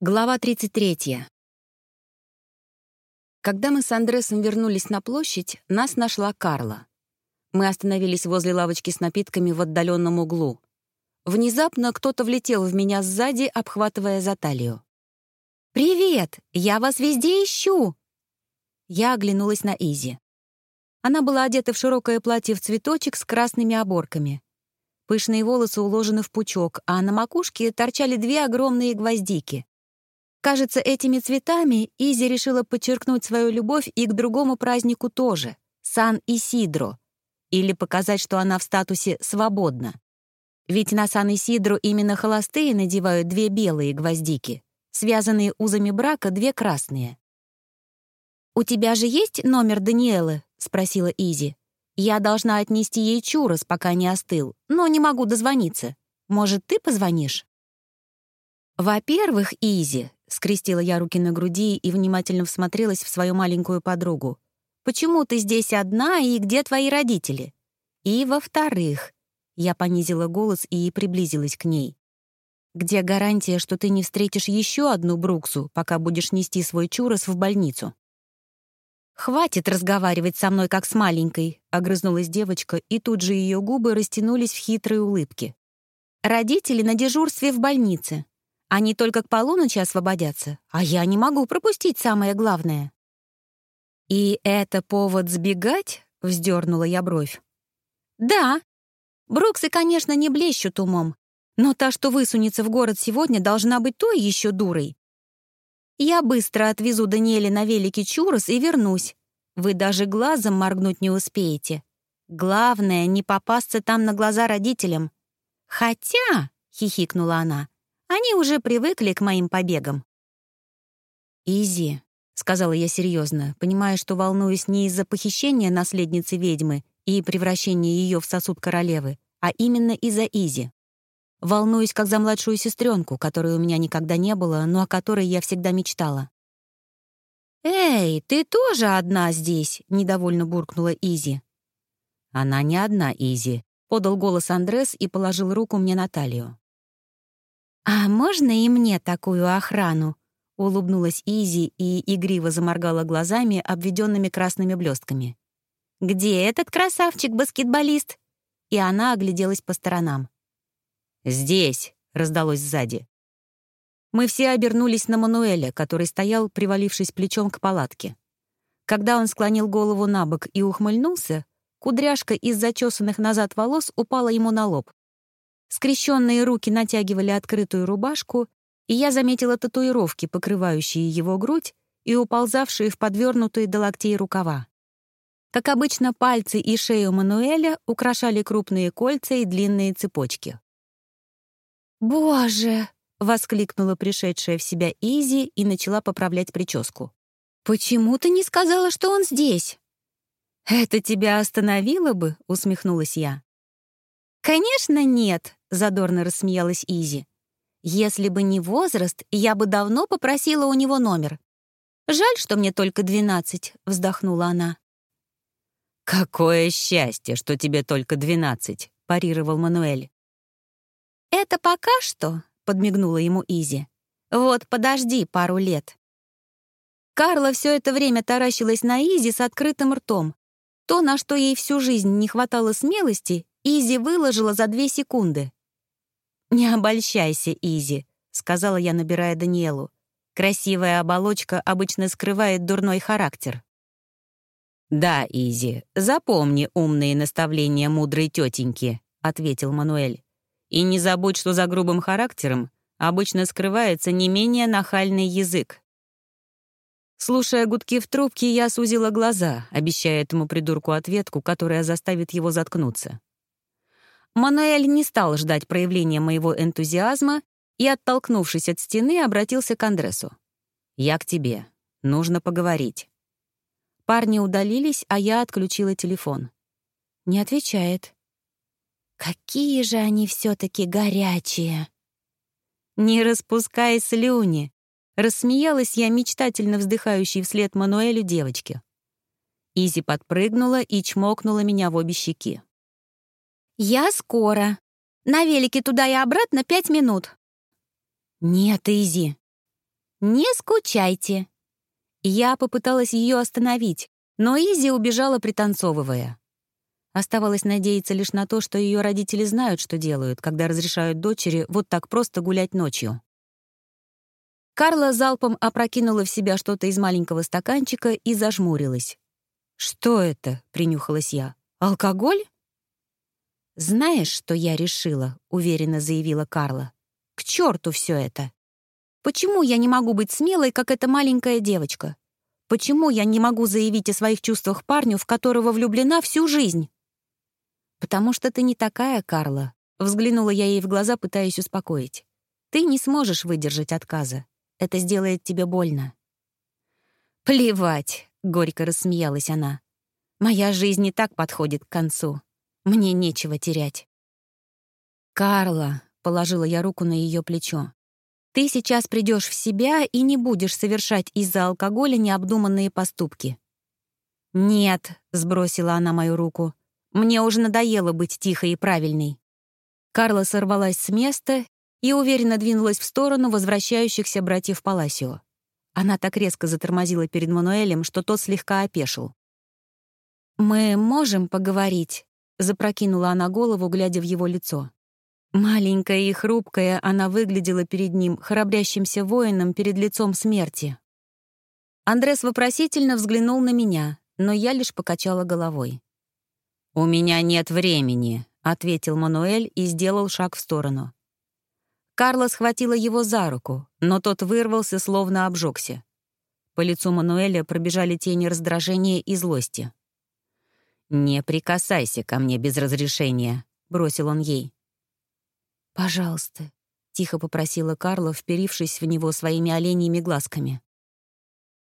Глава 33. Когда мы с Андресом вернулись на площадь, нас нашла Карла. Мы остановились возле лавочки с напитками в отдаленном углу. Внезапно кто-то влетел в меня сзади, обхватывая за талию. «Привет! Я вас везде ищу!» Я оглянулась на Изи. Она была одета в широкое платье в цветочек с красными оборками. Пышные волосы уложены в пучок, а на макушке торчали две огромные гвоздики. Кажется, этими цветами Изи решила подчеркнуть свою любовь и к другому празднику тоже — Сан-Исидро, или показать, что она в статусе «свободна». Ведь на Сан-Исидро именно холостые надевают две белые гвоздики, связанные узами брака две красные. «У тебя же есть номер Даниэлы?» — спросила Изи. «Я должна отнести ей чурос, пока не остыл, но не могу дозвониться. Может, ты позвонишь?» «Во-первых, Изи, Скрестила я руки на груди и внимательно всмотрелась в свою маленькую подругу. «Почему ты здесь одна и где твои родители?» «И во-вторых...» Я понизила голос и приблизилась к ней. «Где гарантия, что ты не встретишь еще одну Бруксу, пока будешь нести свой чурос в больницу?» «Хватит разговаривать со мной, как с маленькой», — огрызнулась девочка, и тут же ее губы растянулись в хитрые улыбки. «Родители на дежурстве в больнице. Они только к полуночи освободятся, а я не могу пропустить самое главное». «И это повод сбегать?» — вздернула я бровь. «Да. Бруксы, конечно, не блещут умом, но та, что высунется в город сегодня, должна быть той еще дурой. Я быстро отвезу Даниэля на велике Чурос и вернусь. Вы даже глазом моргнуть не успеете. Главное, не попасться там на глаза родителям. Хотя, — хихикнула она, они уже привыкли к моим побегам. «Изи», — сказала я серьезно, понимая, что волнуюсь не из-за похищения наследницы ведьмы и превращения ее в сосуд королевы, а именно из-за Изи. Волнуюсь как за младшую сестренку, которой у меня никогда не было, но о которой я всегда мечтала. «Эй, ты тоже одна здесь?» — недовольно буркнула Изи. «Она не одна, Изи», — подал голос Андрес и положил руку мне на талию. «А можно и мне такую охрану?» — улыбнулась Изи и игриво заморгала глазами, обведенными красными блестками. «Где этот красавчик-баскетболист?» И она огляделась по сторонам. «Здесь!» — раздалось сзади. Мы все обернулись на Мануэля, который стоял, привалившись плечом к палатке. Когда он склонил голову на бок и ухмыльнулся, кудряшка из зачесанных назад волос упала ему на лоб. Скрещенные руки натягивали открытую рубашку, и я заметила татуировки, покрывающие его грудь и уползавшие в подвернутые до локтей рукава. Как обычно, пальцы и шею Мануэля украшали крупные кольца и длинные цепочки. «Боже!» — воскликнула пришедшая в себя Изи и начала поправлять прическу. «Почему ты не сказала, что он здесь?» «Это тебя остановило бы?» — усмехнулась я. «Конечно, нет», — задорно рассмеялась Изи. «Если бы не возраст, я бы давно попросила у него номер. Жаль, что мне только двенадцать», — вздохнула она. «Какое счастье, что тебе только двенадцать», — парировал Мануэль. «Это пока что», — подмигнула ему Изи. «Вот подожди пару лет». Карла все это время таращилась на Изи с открытым ртом. То, на что ей всю жизнь не хватало смелости, Изи выложила за две секунды. «Не обольщайся, Изи», — сказала я, набирая Даниэлу. «Красивая оболочка обычно скрывает дурной характер». «Да, Изи, запомни умные наставления мудрой тетеньки», — ответил Мануэль. «И не забудь, что за грубым характером обычно скрывается не менее нахальный язык». Слушая гудки в трубке, я сузила глаза, обещая этому придурку ответку, которая заставит его заткнуться. Мануэль не стал ждать проявления моего энтузиазма и, оттолкнувшись от стены, обратился к Андресу. «Я к тебе. Нужно поговорить». Парни удалились, а я отключила телефон. Не отвечает. «Какие же они все таки горячие!» «Не распускай слюни!» Рассмеялась я мечтательно вздыхающей вслед Мануэлю девочке. Изи подпрыгнула и чмокнула меня в обе щеки. «Я скоро. На велике туда и обратно пять минут». «Нет, Изи». «Не скучайте». Я попыталась ее остановить, но Изи убежала, пританцовывая. Оставалось надеяться лишь на то, что ее родители знают, что делают, когда разрешают дочери вот так просто гулять ночью. Карла залпом опрокинула в себя что-то из маленького стаканчика и зажмурилась. «Что это?» — принюхалась я. «Алкоголь?» «Знаешь, что я решила?» — уверенно заявила Карла. «К черту все это! Почему я не могу быть смелой, как эта маленькая девочка? Почему я не могу заявить о своих чувствах парню, в которого влюблена всю жизнь?» «Потому что ты не такая, Карла», — взглянула я ей в глаза, пытаясь успокоить. «Ты не сможешь выдержать отказа. Это сделает тебе больно». «Плевать», — горько рассмеялась она. «Моя жизнь не так подходит к концу. Мне нечего терять». «Карла», — положила я руку на ее плечо, «ты сейчас придешь в себя и не будешь совершать из-за алкоголя необдуманные поступки». «Нет», — сбросила она мою руку, «мне уже надоело быть тихой и правильной». Карла сорвалась с места и уверенно двинулась в сторону возвращающихся братьев Паласио. Она так резко затормозила перед Мануэлем, что тот слегка опешил. «Мы можем поговорить?» — запрокинула она голову, глядя в его лицо. Маленькая и хрупкая, она выглядела перед ним храбрящимся воином перед лицом смерти. Андрес вопросительно взглянул на меня, но я лишь покачала головой. «У меня нет времени», — ответил Мануэль и сделал шаг в сторону. Карла схватила его за руку, но тот вырвался, словно обжегся. По лицу Мануэля пробежали тени раздражения и злости. «Не прикасайся ко мне без разрешения», — бросил он ей. «Пожалуйста», — тихо попросила Карла, вперившись в него своими оленьими глазками.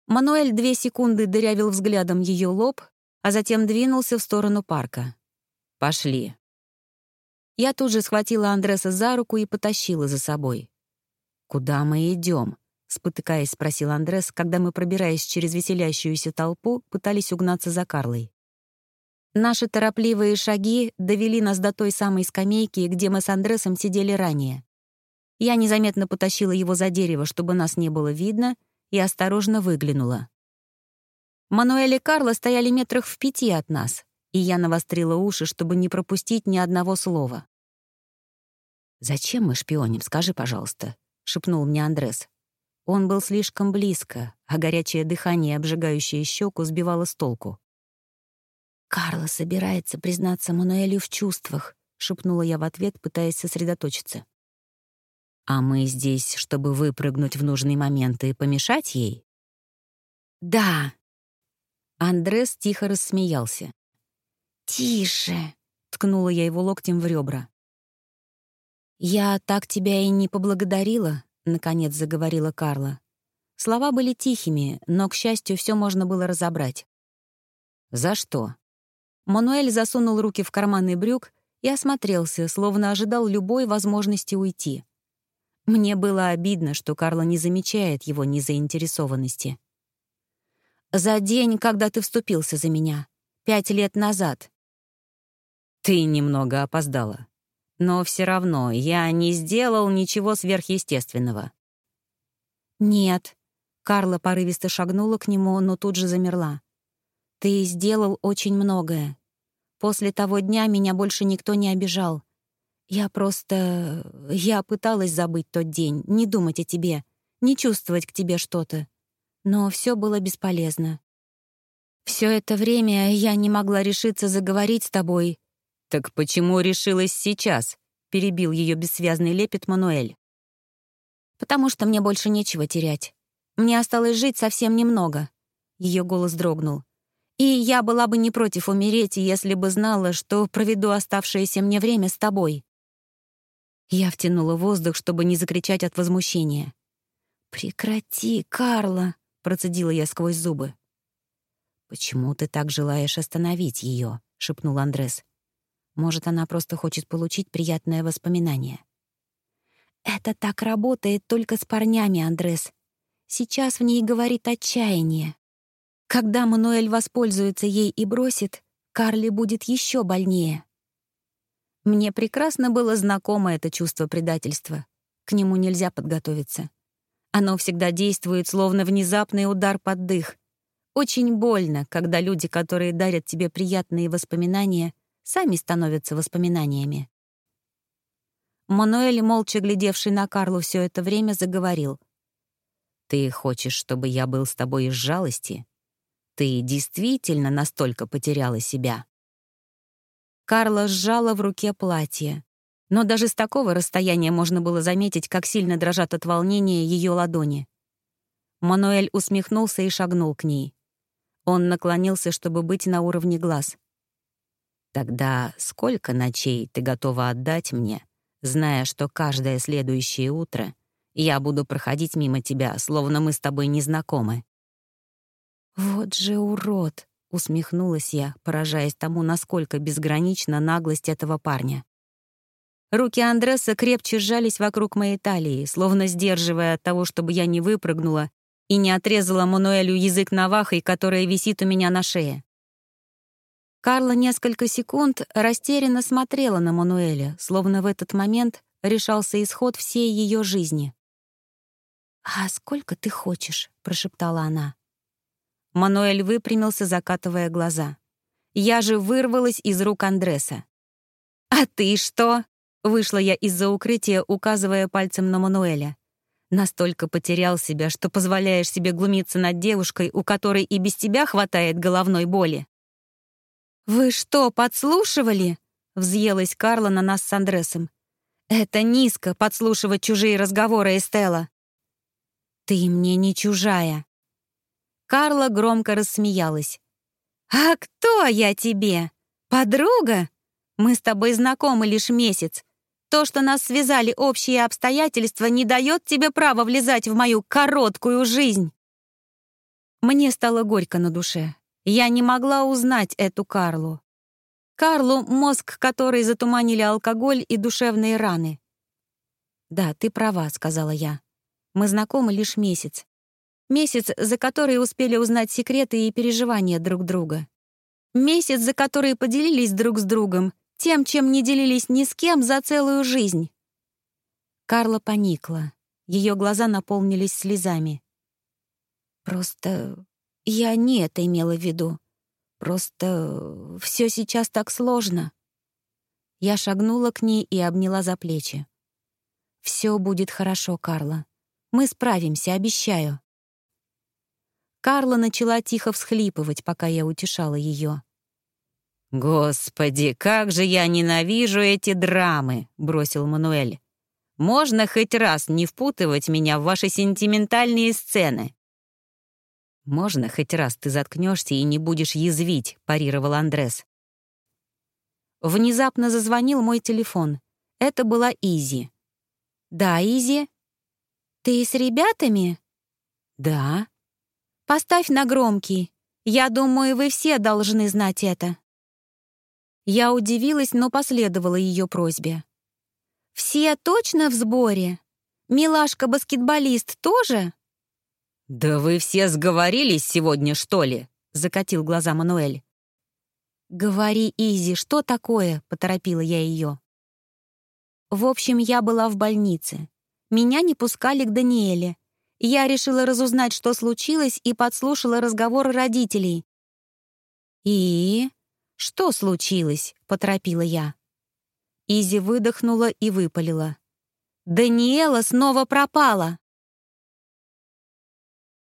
Мануэль две секунды дырявил взглядом ее лоб, а затем двинулся в сторону парка. «Пошли», я тут же схватила Андреса за руку и потащила за собой. «Куда мы идем? спотыкаясь, спросил Андрес, когда мы, пробираясь через веселящуюся толпу, пытались угнаться за Карлой. Наши торопливые шаги довели нас до той самой скамейки, где мы с Андресом сидели ранее. Я незаметно потащила его за дерево, чтобы нас не было видно, и осторожно выглянула. Мануэль и Карла стояли метрах в пяти от нас, и я навострила уши, чтобы не пропустить ни одного слова. «Зачем мы шпионим, скажи, пожалуйста», — шепнул мне Андрес. Он был слишком близко, а горячее дыхание, обжигающее щеку, сбивало с толку. «Карла собирается признаться Мануэлю в чувствах», — шепнула я в ответ, пытаясь сосредоточиться. «А мы здесь, чтобы выпрыгнуть в нужный момент и помешать ей?» «Да». Андрес тихо рассмеялся. «Тише!» — ткнула я его локтем в ребра. «Я так тебя и не поблагодарила», — наконец заговорила Карла. Слова были тихими, но, к счастью, все можно было разобрать. «За что?» Мануэль засунул руки в карманы брюк и осмотрелся, словно ожидал любой возможности уйти. Мне было обидно, что Карла не замечает его незаинтересованности. «За день, когда ты вступился за меня. Пять лет назад. Ты немного опоздала. Но все равно я не сделал ничего сверхъестественного. Нет. Карла порывисто шагнула к нему, но тут же замерла. Ты сделал очень многое. После того дня меня больше никто не обижал. Я просто... Я пыталась забыть тот день, не думать о тебе, не чувствовать к тебе что-то. Но все было бесполезно. Все это время я не могла решиться заговорить с тобой, «Так почему решилась сейчас?» — перебил ее бессвязный лепет Мануэль. «Потому что мне больше нечего терять. Мне осталось жить совсем немного». Ее голос дрогнул. «И я была бы не против умереть, если бы знала, что проведу оставшееся мне время с тобой». Я втянула воздух, чтобы не закричать от возмущения. «Прекрати, Карла!» — процедила я сквозь зубы. «Почему ты так желаешь остановить ее?» — шепнул Андрес. Может, она просто хочет получить приятное воспоминание. «Это так работает только с парнями, Андрес. Сейчас в ней говорит отчаяние. Когда Мануэль воспользуется ей и бросит, Карли будет еще больнее». Мне прекрасно было знакомо это чувство предательства. К нему нельзя подготовиться. Оно всегда действует, словно внезапный удар под дых. Очень больно, когда люди, которые дарят тебе приятные воспоминания, сами становятся воспоминаниями. Мануэль, молча глядевший на Карлу все это время, заговорил. «Ты хочешь, чтобы я был с тобой из жалости? Ты действительно настолько потеряла себя?» Карла сжала в руке платье. Но даже с такого расстояния можно было заметить, как сильно дрожат от волнения ее ладони. Мануэль усмехнулся и шагнул к ней. Он наклонился, чтобы быть на уровне глаз. «Тогда сколько ночей ты готова отдать мне, зная, что каждое следующее утро я буду проходить мимо тебя, словно мы с тобой не знакомы?» «Вот же урод!» — усмехнулась я, поражаясь тому, насколько безгранична наглость этого парня. Руки Андреса крепче сжались вокруг моей талии, словно сдерживая от того, чтобы я не выпрыгнула и не отрезала Мануэлю язык навахой, которая висит у меня на шее. Карла несколько секунд растерянно смотрела на Мануэля, словно в этот момент решался исход всей ее жизни. «А сколько ты хочешь?» — прошептала она. Мануэль выпрямился, закатывая глаза. Я же вырвалась из рук Андреса. «А ты что?» Вышла я из-за укрытия, указывая пальцем на Мануэля. Настолько потерял себя, что позволяешь себе глумиться над девушкой, у которой и без тебя хватает головной боли. «Вы что, подслушивали?» — взъелась Карла на нас с Андресом. «Это низко — подслушивать чужие разговоры, Эстелла». «Ты мне не чужая». Карла громко рассмеялась. «А кто я тебе? Подруга? Мы с тобой знакомы лишь месяц. То, что нас связали общие обстоятельства, не дает тебе права влезать в мою короткую жизнь. Мне стало горько на душе. Я не могла узнать эту Карлу. Карлу, мозг которой затуманили алкоголь и душевные раны. «Да, ты права», — сказала я. «Мы знакомы лишь месяц. Месяц, за который успели узнать секреты и переживания друг друга. Месяц, за который поделились друг с другом тем, чем не делились ни с кем за целую жизнь. Карла поникла. Ее глаза наполнились слезами. «Просто я не это имела в виду. Просто все сейчас так сложно». Я шагнула к ней и обняла за плечи. «Все будет хорошо, Карла. Мы справимся, обещаю». Карла начала тихо всхлипывать, пока я утешала ее. «Господи, как же я ненавижу эти драмы!» — бросил Мануэль. «Можно хоть раз не впутывать меня в ваши сентиментальные сцены?» «Можно хоть раз ты заткнешься и не будешь язвить», — парировал Андрес. Внезапно зазвонил мой телефон. Это была Изи. «Да, Изи?» «Ты с ребятами?» «Да». «Поставь на громкий. Я думаю, вы все должны знать это». Я удивилась, но последовала ее просьбе. «Все точно в сборе? Милашка-баскетболист тоже?» «Да вы все сговорились сегодня, что ли?» — закатил глаза Мануэль. «Говори, Изи, что такое?» — поторопила я ее. В общем, я была в больнице. Меня не пускали к Даниэле. Я решила разузнать, что случилось, и подслушала разговор родителей. «И?» «Что случилось?» — поторопила я. Изи выдохнула и выпалила. «Даниэла снова пропала!»